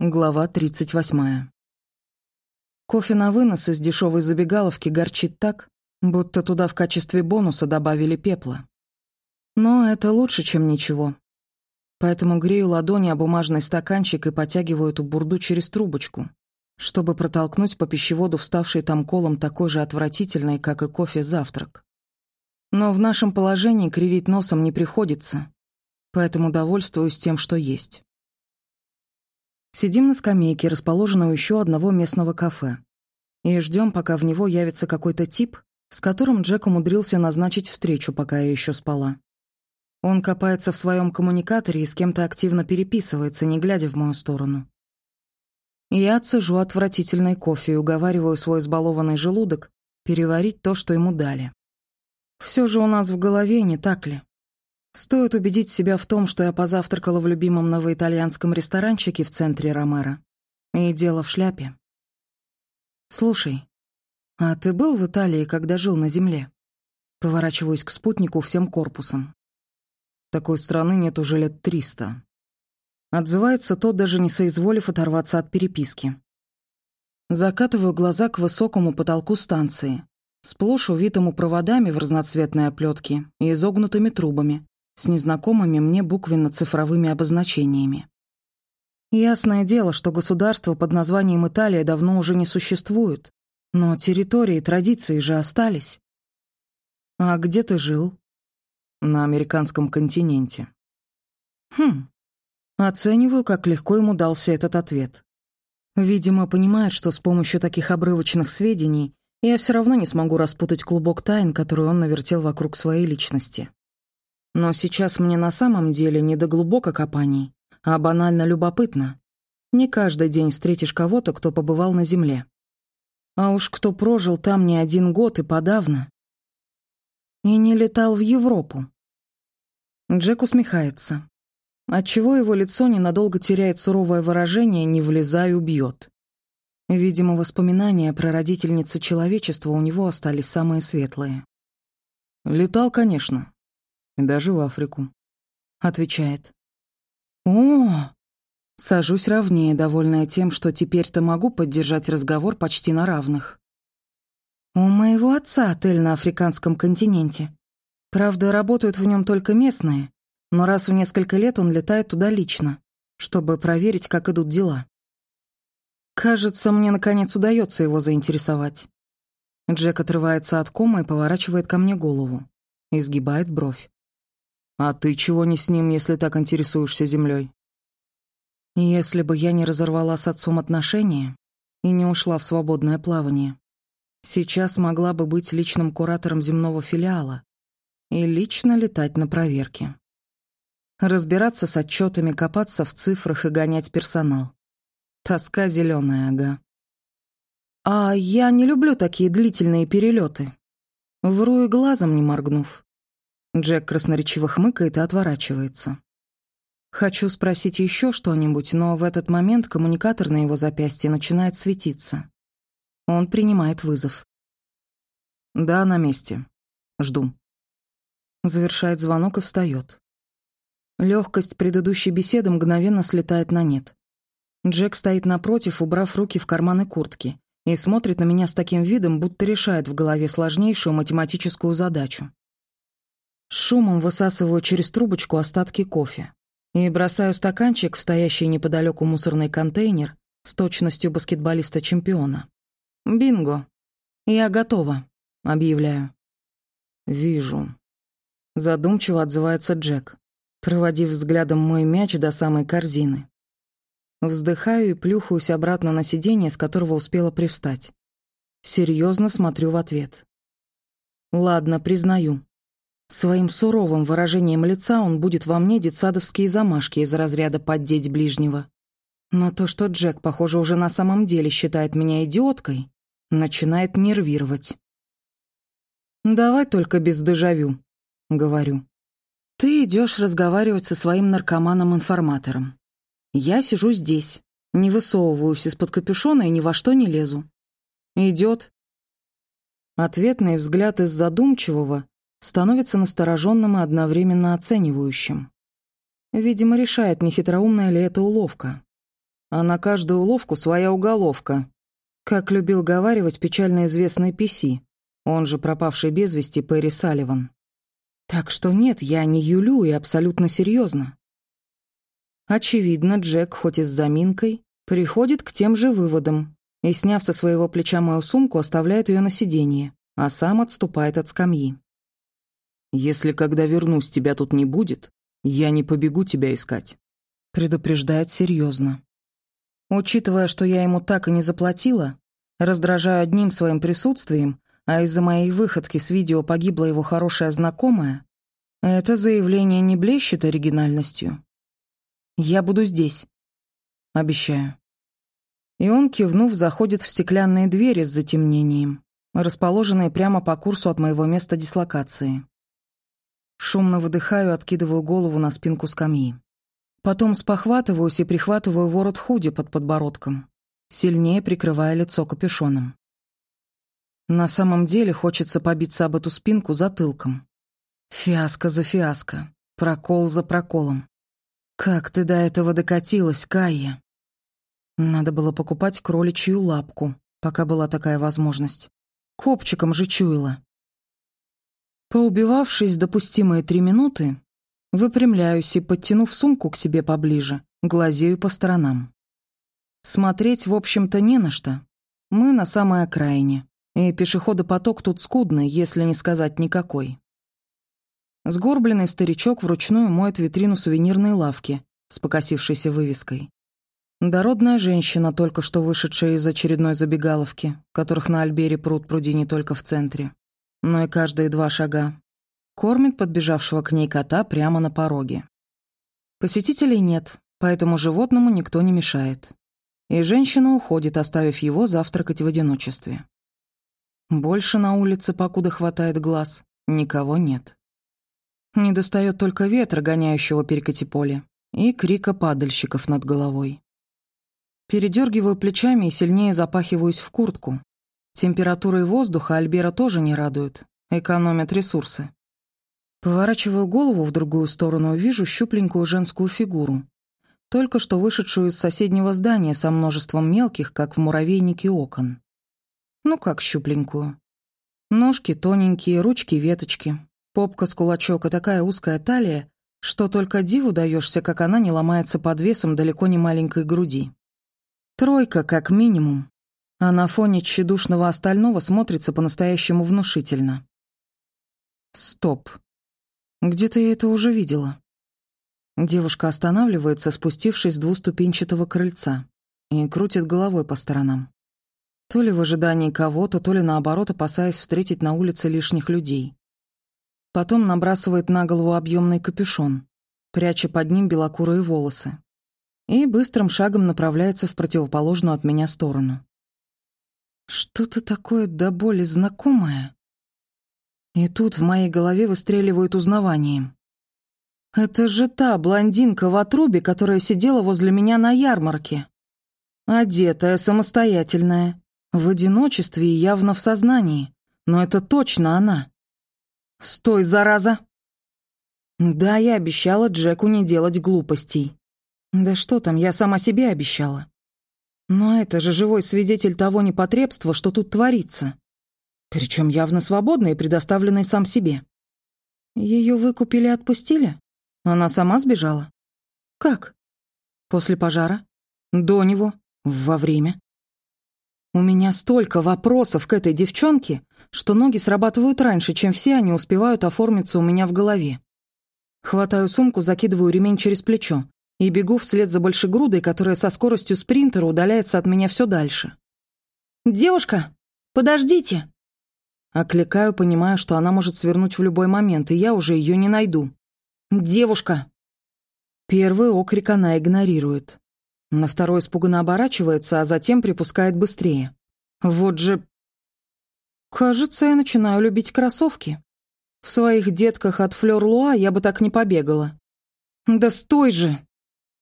Глава 38. Кофе на вынос из дешевой забегаловки горчит так, будто туда в качестве бонуса добавили пепла. Но это лучше, чем ничего. Поэтому грею ладони о бумажный стаканчик и потягиваю эту бурду через трубочку, чтобы протолкнуть по пищеводу вставший там колом такой же отвратительный, как и кофе, завтрак. Но в нашем положении кривить носом не приходится, поэтому довольствуюсь тем, что есть. Сидим на скамейке, расположенной у еще одного местного кафе. И ждем, пока в него явится какой-то тип, с которым Джек умудрился назначить встречу, пока я еще спала. Он копается в своем коммуникаторе и с кем-то активно переписывается, не глядя в мою сторону. Я цежу отвратительный кофе и уговариваю свой избалованный желудок переварить то, что ему дали. Все же у нас в голове, не так ли? Стоит убедить себя в том, что я позавтракала в любимом новоитальянском ресторанчике в центре Ромеро. И дело в шляпе. «Слушай, а ты был в Италии, когда жил на земле?» Поворачиваюсь к спутнику всем корпусом. Такой страны нет уже лет триста. Отзывается тот, даже не соизволив оторваться от переписки. Закатываю глаза к высокому потолку станции, сплошь увитому проводами в разноцветной оплетке и изогнутыми трубами, с незнакомыми мне буквенно-цифровыми обозначениями. Ясное дело, что государство под названием Италия давно уже не существует, но территории и традиции же остались. А где ты жил? На американском континенте. Хм. Оцениваю, как легко ему дался этот ответ. Видимо, понимает, что с помощью таких обрывочных сведений я все равно не смогу распутать клубок тайн, который он навертел вокруг своей личности. Но сейчас мне на самом деле не до глубоко копаний, а банально любопытно. Не каждый день встретишь кого-то, кто побывал на Земле. А уж кто прожил там не один год и подавно. И не летал в Европу. Джек усмехается. Отчего его лицо ненадолго теряет суровое выражение «не влезай, убьет». Видимо, воспоминания про родительницу человечества у него остались самые светлые. «Летал, конечно и даже в Африку», — отвечает. «О!» Сажусь ровнее, довольная тем, что теперь-то могу поддержать разговор почти на равных. «У моего отца отель на африканском континенте. Правда, работают в нем только местные, но раз в несколько лет он летает туда лично, чтобы проверить, как идут дела. Кажется, мне наконец удается его заинтересовать. Джек отрывается от кома и поворачивает ко мне голову. Изгибает бровь. «А ты чего не с ним, если так интересуешься землей? Если бы я не разорвала с отцом отношения и не ушла в свободное плавание, сейчас могла бы быть личным куратором земного филиала и лично летать на проверки. Разбираться с отчетами, копаться в цифрах и гонять персонал. Тоска зеленая, ага. А я не люблю такие длительные перелеты. Вру и глазом не моргнув. Джек красноречиво хмыкает и отворачивается. Хочу спросить еще что-нибудь, но в этот момент коммуникатор на его запястье начинает светиться. Он принимает вызов. «Да, на месте. Жду». Завершает звонок и встает. Легкость предыдущей беседы мгновенно слетает на нет. Джек стоит напротив, убрав руки в карманы куртки, и смотрит на меня с таким видом, будто решает в голове сложнейшую математическую задачу. Шумом высасываю через трубочку остатки кофе и бросаю стаканчик в стоящий неподалеку мусорный контейнер с точностью баскетболиста-чемпиона. «Бинго! Я готова», — объявляю. «Вижу». Задумчиво отзывается Джек, проводив взглядом мой мяч до самой корзины. Вздыхаю и плюхаюсь обратно на сиденье, с которого успела привстать. Серьезно смотрю в ответ. Ладно, признаю. Своим суровым выражением лица он будет во мне детсадовские замашки из разряда «поддеть ближнего». Но то, что Джек, похоже, уже на самом деле считает меня идиоткой, начинает нервировать. «Давай только без дежавю», — говорю. «Ты идешь разговаривать со своим наркоманом-информатором. Я сижу здесь, не высовываюсь из-под капюшона и ни во что не лезу. Идет. Ответный взгляд из задумчивого становится настороженным и одновременно оценивающим. Видимо, решает, не хитроумная ли это уловка. а на каждую уловку своя уголовка. Как любил говаривать печально известный Писи, он же пропавший без вести Перри Салливан. Так что нет, я не юлю и абсолютно серьезно. Очевидно, Джек, хоть и с заминкой, приходит к тем же выводам и, сняв со своего плеча мою сумку, оставляет ее на сиденье, а сам отступает от скамьи. «Если когда вернусь, тебя тут не будет, я не побегу тебя искать», — предупреждает серьезно. Учитывая, что я ему так и не заплатила, раздражаю одним своим присутствием, а из-за моей выходки с видео погибла его хорошая знакомая, это заявление не блещет оригинальностью. «Я буду здесь», Обещаю. И он, кивнув, заходит в стеклянные двери с затемнением, расположенные прямо по курсу от моего места дислокации. Шумно выдыхаю, откидываю голову на спинку скамьи. Потом спохватываюсь и прихватываю ворот худи под подбородком, сильнее прикрывая лицо капюшоном. На самом деле хочется побиться об эту спинку затылком. Фиаско за фиаско, прокол за проколом. Как ты до этого докатилась, Кайя? Надо было покупать кроличью лапку, пока была такая возможность. Копчиком же чуяла. Поубивавшись допустимые три минуты, выпрямляюсь и, подтянув сумку к себе поближе, глазею по сторонам. Смотреть, в общем-то, не на что. Мы на самой окраине, и пешеходопоток тут скудный, если не сказать никакой. Сгорбленный старичок вручную моет витрину сувенирной лавки с покосившейся вывеской. Дородная женщина, только что вышедшая из очередной забегаловки, которых на Альбере пруд пруди не только в центре, но и каждые два шага, кормит подбежавшего к ней кота прямо на пороге. Посетителей нет, поэтому животному никто не мешает. И женщина уходит, оставив его завтракать в одиночестве. Больше на улице, покуда хватает глаз, никого нет. Не достает только ветра, гоняющего перекати поле, и крика падальщиков над головой. Передергиваю плечами и сильнее запахиваюсь в куртку. Температурой воздуха Альбера тоже не радует, экономят ресурсы. Поворачиваю голову в другую сторону и вижу щупленькую женскую фигуру, только что вышедшую из соседнего здания со множеством мелких, как в муравейнике, окон. Ну как щупленькую. Ножки тоненькие, ручки веточки, попка с кулачок и такая узкая талия, что только диву даешься, как она не ломается под весом далеко не маленькой груди. Тройка, как минимум. А на фоне тщедушного остального смотрится по-настоящему внушительно. Стоп. Где-то я это уже видела. Девушка останавливается, спустившись с двуступенчатого крыльца, и крутит головой по сторонам. То ли в ожидании кого-то, то ли наоборот, опасаясь встретить на улице лишних людей. Потом набрасывает на голову объемный капюшон, пряча под ним белокурые волосы и быстрым шагом направляется в противоположную от меня сторону. Что-то такое до боли знакомое. И тут в моей голове выстреливает узнаванием. Это же та блондинка в отрубе, которая сидела возле меня на ярмарке. Одетая, самостоятельная, в одиночестве и явно в сознании. Но это точно она. «Стой, зараза!» Да, я обещала Джеку не делать глупостей. Да что там, я сама себе обещала. Но это же живой свидетель того непотребства, что тут творится. Причем явно свободный и предоставленный сам себе. Ее выкупили и отпустили? Она сама сбежала? Как? После пожара? До него? Во время? У меня столько вопросов к этой девчонке, что ноги срабатывают раньше, чем все они успевают оформиться у меня в голове. Хватаю сумку, закидываю ремень через плечо и бегу вслед за большегрудой, которая со скоростью спринтера удаляется от меня все дальше. «Девушка, подождите!» Окликаю, понимая, что она может свернуть в любой момент, и я уже ее не найду. «Девушка!» Первый окрик она игнорирует. На второй испуганно оборачивается, а затем припускает быстрее. Вот же... Кажется, я начинаю любить кроссовки. В своих детках от Флёр Луа я бы так не побегала. «Да стой же!»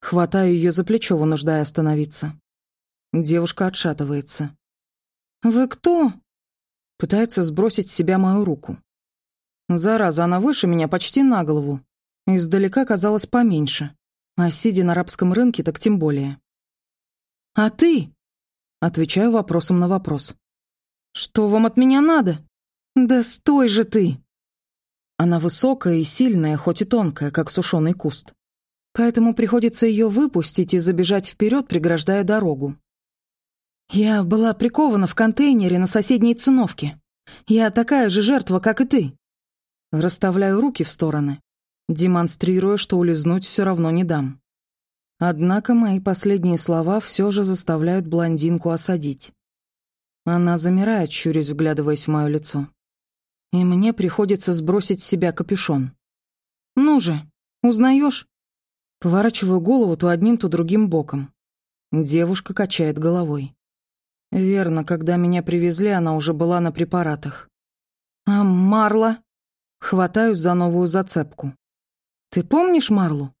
Хватаю ее за плечо, вынуждая остановиться. Девушка отшатывается. «Вы кто?» Пытается сбросить с себя мою руку. Зараза, она выше меня почти на голову. Издалека казалась поменьше, а сидя на арабском рынке, так тем более. А ты?» Отвечаю вопросом на вопрос. «Что вам от меня надо?» «Да стой же ты!» Она высокая и сильная, хоть и тонкая, как сушеный куст. Поэтому приходится ее выпустить и забежать вперед, преграждая дорогу. Я была прикована в контейнере на соседней циновке. Я такая же жертва, как и ты. Расставляю руки в стороны, демонстрируя, что улизнуть все равно не дам. Однако мои последние слова все же заставляют блондинку осадить. Она замирает, щурясь, вглядываясь в мое лицо. И мне приходится сбросить с себя капюшон. «Ну же, узнаешь?» Поворачиваю голову то одним, то другим боком. Девушка качает головой. Верно, когда меня привезли, она уже была на препаратах. А Марла? Хватаюсь за новую зацепку. Ты помнишь Марлу?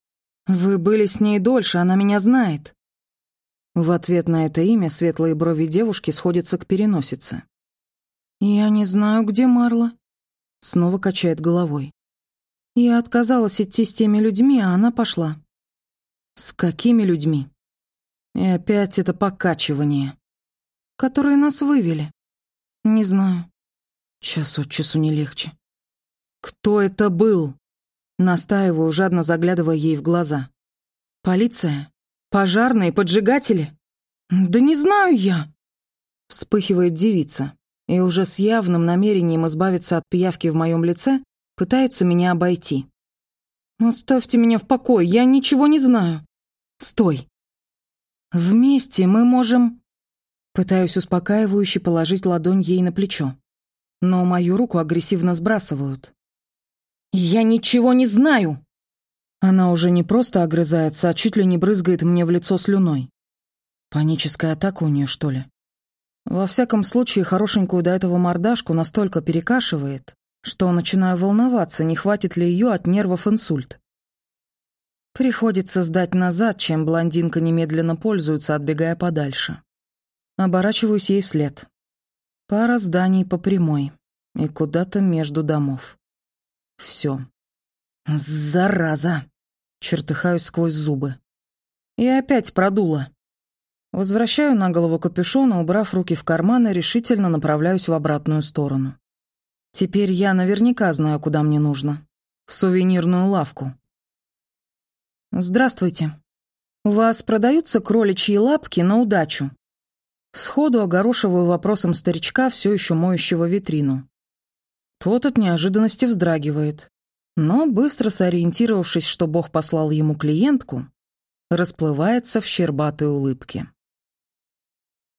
Вы были с ней дольше, она меня знает. В ответ на это имя светлые брови девушки сходятся к переносице. «Я не знаю, где Марла», — снова качает головой. «Я отказалась идти с теми людьми, а она пошла». «С какими людьми?» И опять это покачивание которые нас вывели? Не знаю. Час от часу не легче. Кто это был? Настаиваю, жадно заглядывая ей в глаза. Полиция? Пожарные? Поджигатели? Да не знаю я. Вспыхивает девица и уже с явным намерением избавиться от пиявки в моем лице пытается меня обойти. «Оставьте меня в покое, я ничего не знаю». «Стой!» «Вместе мы можем...» Пытаюсь успокаивающе положить ладонь ей на плечо. Но мою руку агрессивно сбрасывают. «Я ничего не знаю!» Она уже не просто огрызается, а чуть ли не брызгает мне в лицо слюной. Паническая атака у нее, что ли? Во всяком случае, хорошенькую до этого мордашку настолько перекашивает, что начинаю волноваться, не хватит ли ее от нервов инсульт. Приходится сдать назад, чем блондинка немедленно пользуется, отбегая подальше. Оборачиваюсь ей вслед. Пара зданий по прямой и куда-то между домов. Все. Зараза! Чертыхаюсь сквозь зубы. И опять продуло. Возвращаю на голову капюшон, убрав руки в карманы, решительно направляюсь в обратную сторону. Теперь я наверняка знаю, куда мне нужно. В сувенирную лавку. «Здравствуйте. У вас продаются кроличьи лапки на удачу?» Сходу огорошиваю вопросом старичка, все еще моющего витрину. Тот от неожиданности вздрагивает, но, быстро сориентировавшись, что Бог послал ему клиентку, расплывается в щербатой улыбке.